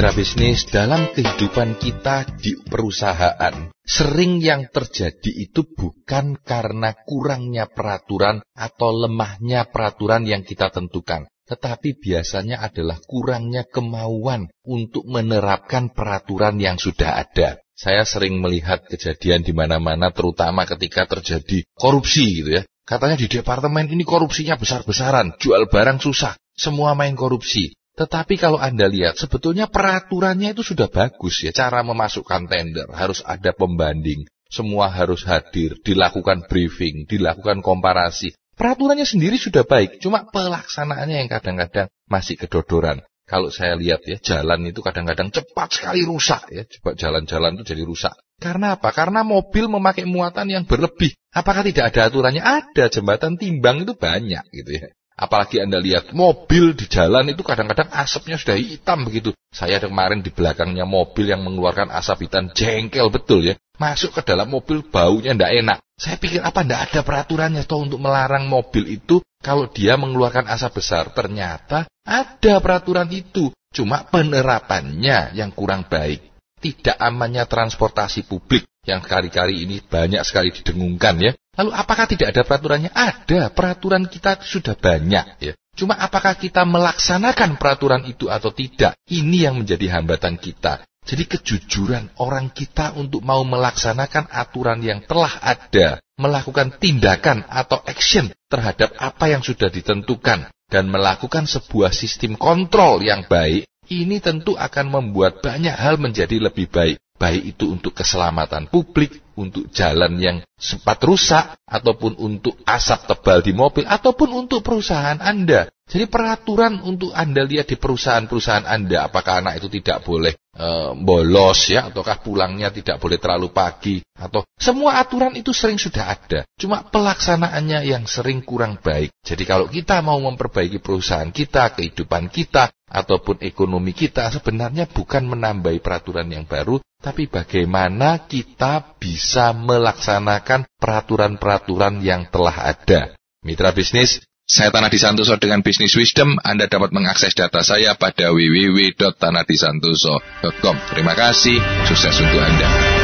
Mitra bisnis dalam kehidupan kita di perusahaan, sering yang terjadi itu bukan karena kurangnya peraturan atau lemahnya peraturan yang kita tentukan, tetapi biasanya adalah kurangnya kemauan untuk menerapkan peraturan yang sudah ada. Saya sering melihat kejadian di mana-mana terutama ketika terjadi korupsi gitu ya. Katanya di departemen ini korupsinya besar-besaran, jual barang susah, semua main korupsi. Tetapi kalau Anda lihat, sebetulnya peraturannya itu sudah bagus ya. Cara memasukkan tender, harus ada pembanding. Semua harus hadir, dilakukan briefing, dilakukan komparasi. Peraturannya sendiri sudah baik, cuma pelaksanaannya yang kadang-kadang masih kedodoran. Kalau saya lihat ya, jalan itu kadang-kadang cepat sekali rusak ya. Coba jalan-jalan itu jadi rusak. Karena apa? Karena mobil memakai muatan yang berlebih. Apakah tidak ada aturannya? Ada, jembatan timbang itu banyak gitu ya. Apalagi Anda lihat mobil di jalan itu kadang-kadang asapnya sudah hitam begitu. Saya ada kemarin di belakangnya mobil yang mengeluarkan asap hitam jengkel betul ya. Masuk ke dalam mobil baunya tidak enak. Saya pikir apa tidak ada peraturannya toh untuk melarang mobil itu kalau dia mengeluarkan asap besar. Ternyata ada peraturan itu. Cuma penerapannya yang kurang baik. Tidak amannya transportasi publik yang kali-kali ini banyak sekali didengungkan ya. Lalu apakah tidak ada peraturannya? Ada, peraturan kita sudah banyak ya. Cuma apakah kita melaksanakan peraturan itu atau tidak? Ini yang menjadi hambatan kita. Jadi kejujuran orang kita untuk mau melaksanakan aturan yang telah ada, melakukan tindakan atau action terhadap apa yang sudah ditentukan, dan melakukan sebuah sistem kontrol yang baik, ini tentu akan membuat banyak hal menjadi lebih baik baik itu untuk keselamatan publik, untuk jalan yang sempat rusak, ataupun untuk asap tebal di mobil, ataupun untuk perusahaan Anda. Jadi peraturan untuk Anda lihat di perusahaan-perusahaan Anda, apakah anak itu tidak boleh e, bolos ya, ataukah pulangnya tidak boleh terlalu pagi, atau semua aturan itu sering sudah ada. Cuma pelaksanaannya yang sering kurang baik. Jadi kalau kita mau memperbaiki perusahaan kita, kehidupan kita, ataupun ekonomi kita, sebenarnya bukan menambahi peraturan yang baru, tapi bagaimana kita bisa melaksanakan peraturan-peraturan yang telah ada. Mitra bisnis, saya Tanah Disantoso dengan Business Wisdom. Anda dapat mengakses data saya pada www.tanahdisantoso.com. Terima kasih, sukses untuk Anda.